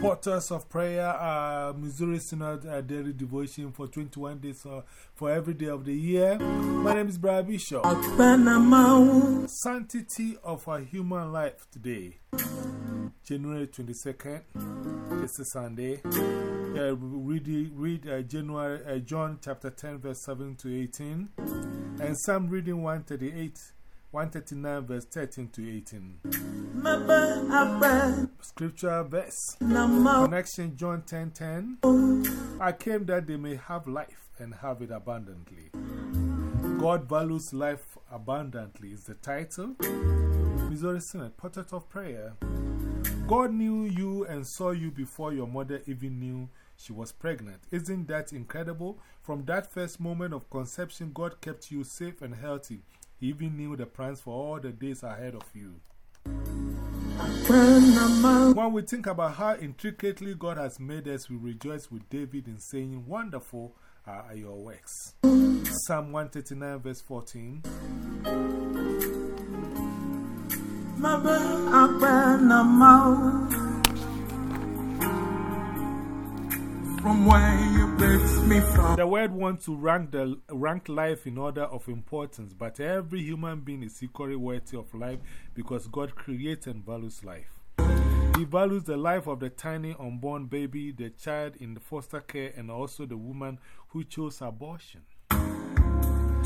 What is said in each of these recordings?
Portals of Prayer, uh, Missouri Synod uh, Daily Devotion for 21 days uh, for every day of the year. My name is Brian Bishop. Sanctity of a Human Life today, January 22nd. This is Sunday. Uh, read read uh, January, uh, John chapter 10, verse 7 to 18, and Psalm reading 138. 139 verse 13 to 18. Scripture verse. Connection John 10 10. I came that they may have life and have it abundantly. God values life abundantly is the title. Missouri Synod, Portals of Prayer. God knew you and saw you before your mother even knew she was pregnant. Isn't that incredible? From that first moment of conception, God kept you safe and healthy he even knew the plans for all the days ahead of you. When we think about how intricately God has made us, we rejoice with David in saying, Wonderful are your works. Psalm 139, verse 14. From where you me from. The word wants to rank, the, rank life in order of importance, but every human being is equally worthy of life because God creates and values life. He values the life of the tiny unborn baby, the child in the foster care, and also the woman who chose abortion.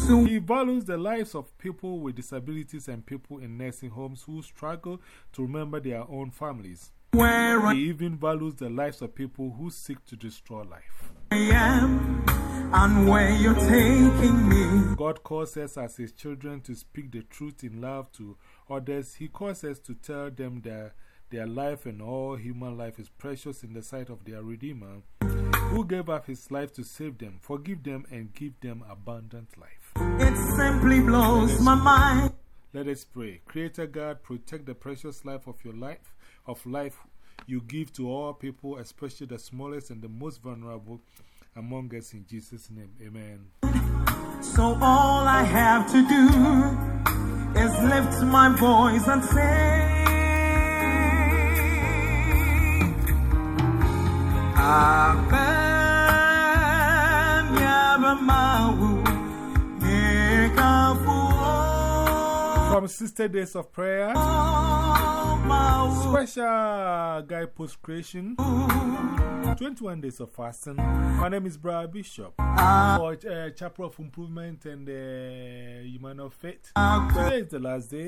He values the lives of people with disabilities and people in nursing homes who struggle to remember their own families. He even values the lives of people who seek to destroy life. I am and where you're taking me. God calls us as His children to speak the truth in love to others. He calls us to tell them that their life and all human life is precious in the sight of their Redeemer, who gave up His life to save them, forgive them, and give them abundant life. It simply blows my mind. Let us pray. Creator God, protect the precious life of your life of life you give to all people, especially the smallest and the most vulnerable among us in Jesus' name. Amen. So all I have to do is lift my voice and say, Amen. From Sister Days of Prayer. Special Guy Post Creation 21 Days of Fasting. My name is Brian Bishop for uh, Chapel of Improvement and uh, Human of Faith. Today is the last day.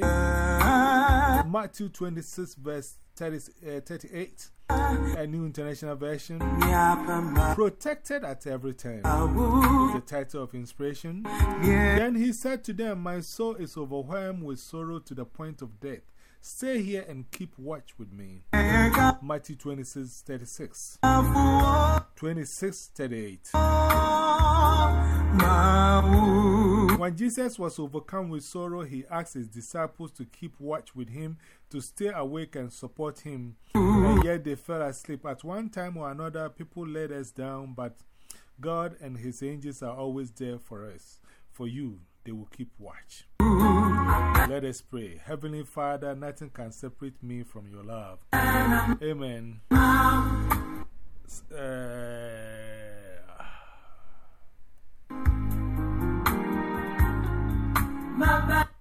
Matthew 26, verse 30, uh, 38, a New International Version. Protected at every turn. The title of inspiration. Then he said to them, My soul is overwhelmed with sorrow to the point of death. Stay here and keep watch with me. Matthew 26 36. 26 38. When Jesus was overcome with sorrow, he asked his disciples to keep watch with him, to stay awake and support him. And yet they fell asleep. At one time or another, people let us down, but God and his angels are always there for us. For you, they will keep watch. Let us pray. Heavenly Father, nothing can separate me from your love. Amen. Uh,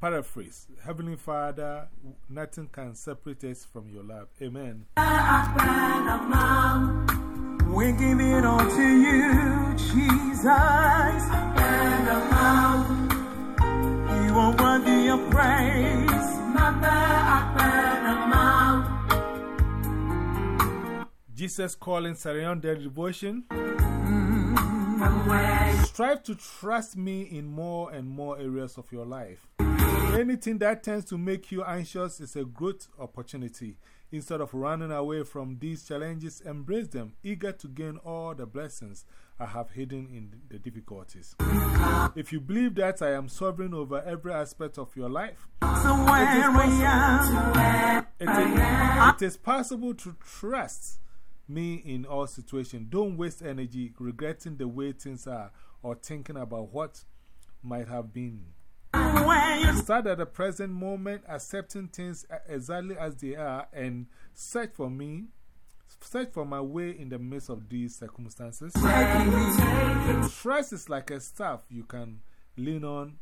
paraphrase Heavenly Father, nothing can separate us from your love. Amen. We give it all to you, Jesus. You are worthy of praise. Jesus calling their devotion. Mm, Strive to trust me in more and more areas of your life. Anything that tends to make you anxious is a growth opportunity. Instead of running away from these challenges, embrace them, eager to gain all the blessings I have hidden in the difficulties. If you believe that I am sovereign over every aspect of your life, it is, it is possible to trust me in all situations. Don't waste energy regretting the way things are or thinking about what might have been. Start at the present moment, accepting things exactly as they are, and search for me search for my way in the midst of these circumstances. Trust is like a staff you can lean on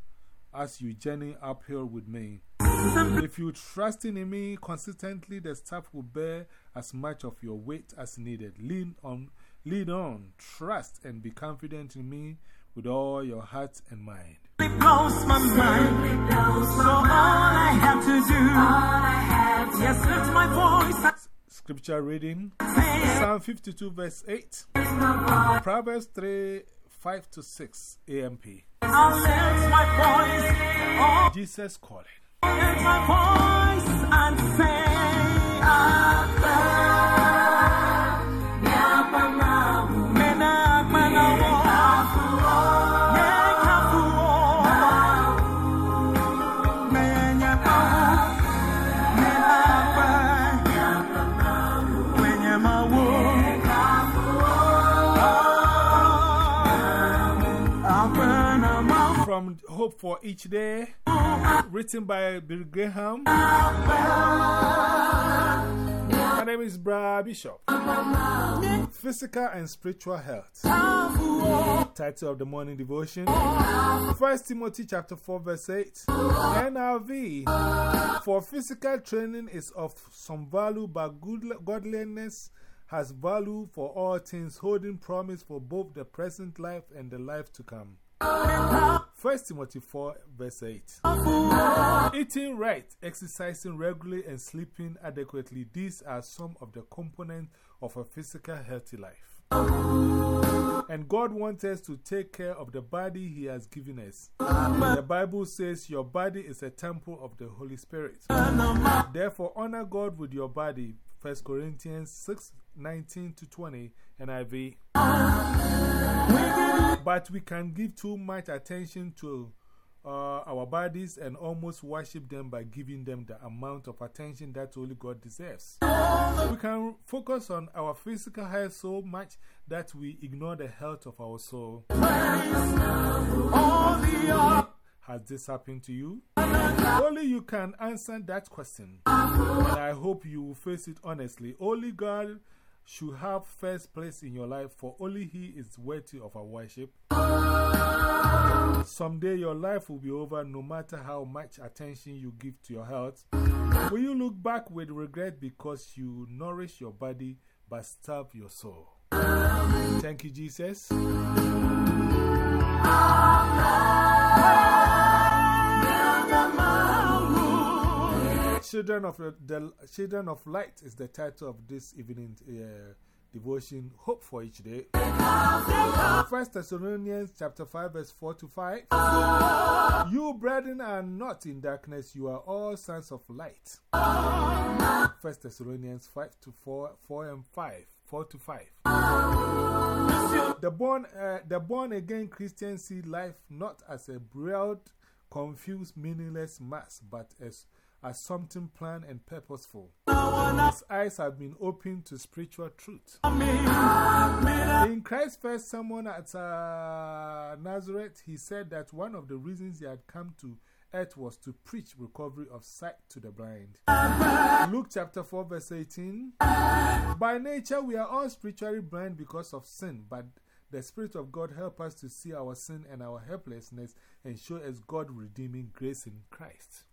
as you journey uphill with me. If you trust in me consistently, the staff will bear as much of your weight as needed. Lean on, lean on, trust, and be confident in me with all your heart and mind. It blows my mind. So all I have to do, yes, lift my voice. Scripture reading Psalm 52, verse 8, Proverbs 3, 5 to 6 AMP. Jesus calling. Hope for Each Day, written by Bill Graham. My name is Bra Bishop. Physical and Spiritual Health. Title of the morning devotion 1 Timothy chapter 4, verse 8. NRV For physical training is of some value, but good godliness has value for all things, holding promise for both the present life and the life to come. 1 Timothy 4, verse 8. Eating right, exercising regularly, and sleeping adequately, these are some of the components of a physical healthy life. And God wants us to take care of the body He has given us. The Bible says your body is a temple of the Holy Spirit. Therefore, honor God with your body. 1 Corinthians 6 19 to 20 NIV. But we can give too much attention to uh, our bodies and almost worship them by giving them the amount of attention that only God deserves. We can focus on our physical health so much that we ignore the health of our soul. Has this happened to you? Only you can answer that question. I hope you will face it honestly. Only God should have first place in your life, for only He is worthy of our worship. Someday your life will be over no matter how much attention you give to your health. Will you look back with regret because you nourish your body but starve your soul? Thank you, Jesus. Children of, the, Children of Light is the title of this evening uh, devotion. Hope for each day. First Thessalonians chapter 5, verse 4 to 5. You, brethren, are not in darkness, you are all sons of light. First Thessalonians 5 to 4, 4 and 5. 4 to 5. The born, uh, the born again Christians see life not as a broad, confused, meaningless mass, but as as something planned and purposeful. His eyes have been opened to spiritual truth. In Christ's first sermon at uh, Nazareth, he said that one of the reasons he had come to earth was to preach recovery of sight to the blind. Luke chapter 4, verse 18. By nature, we are all spiritually blind because of sin, but the Spirit of God help us to see our sin and our helplessness and show us God redeeming grace in Christ.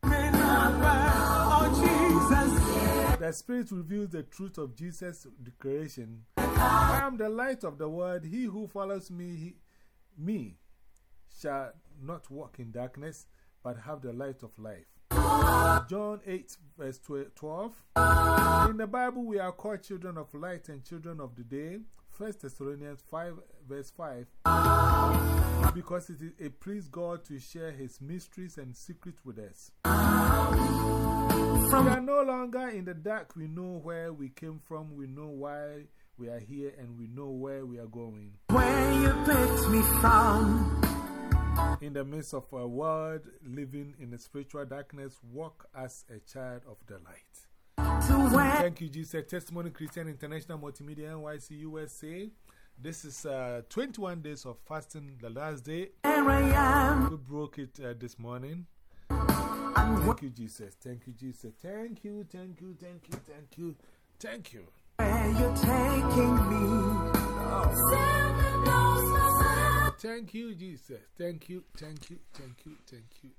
The Spirit reveals the truth of Jesus' declaration I am the light of the world. He who follows me, he, me shall not walk in darkness, but have the light of life. John 8, verse 12. In the Bible, we are called children of light and children of the day. 1 Thessalonians 5, verse 5. Because it, is, it pleased God to share his mysteries and secrets with us. We are no longer in the dark. We know where we came from. We know why we are here and we know where we are going. Where you picked me from. In the midst of a world living in a spiritual darkness, walk as a child of the light. Thank you, Jesus. Testimony Christian International Multimedia NYC USA. This is uh, 21 days of fasting, the last day. We broke it uh, this morning. Thank you, Jesus. Thank you, Jesus. Thank you, thank you, thank you, thank you, thank you. Where you're taking me. Thank you, Jesus. Thank you, thank you, thank you, thank you.